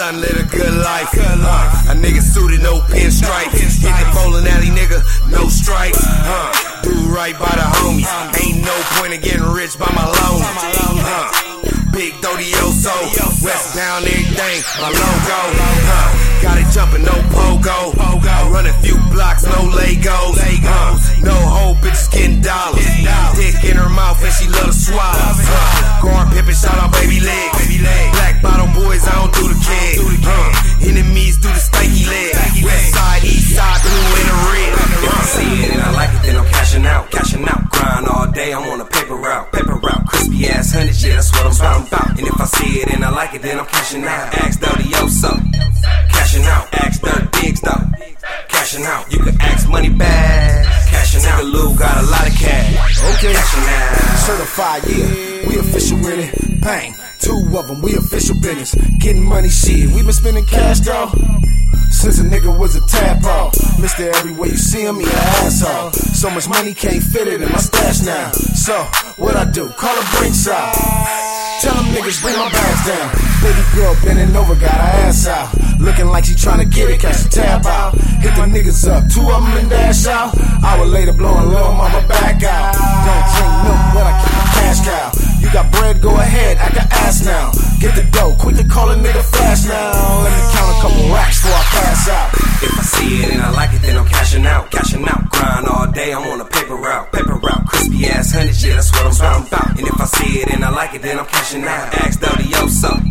stuntin', live a good life. Uh, a nigga suited, no pinstripes. Hit the bowling alley, nigga, no strikes. Uh, do right by the homies. Ain't no point in getting rich by my loans. Uh, big Dodioso, westbound everything, my logo. Uh, got it jumping, no pogo. I run a few blocks, no Legos. Uh, no hoe, bitches getting dollars. Dick in her mouth and she love to swallow. Uh, guard pimpin', it and I like it, then I'm cashing out. Ask Dodioso, cashing out. Ask Dirt Diggs though, cashing out. You can ask money back, cashing out. Lou got a lot of cash, Okay. cashing out. Certified, yeah. We official with it. Bang. Two of them, we official business. Getting money, shit. We been spending cash, though. Since a nigga was a tadpole. Mister, everywhere you see him, he an asshole. So much money can't fit it in my stash now. So, what I do? Call a Brinks out. Niggas bring my bags down. Baby girl bending over, got her ass out. Looking like she trying to get it, catch the tab out. Hit the niggas up, two of them and dash out. Hour later, blowing little mama back out. Don't drink milk, but I keep a cash cow. You got bread, go ahead, I got ass now. Get the dough, quick to call a nigga flash now. Let me count a couple racks before I pass out. If I see it and I like it, then I'm cashing out, cashing out. Grind all day, I'm on a paper route, paper route. Crispy ass hundred, shit, that's what I'm about. Then I'm cashing out. Ask Dodioso,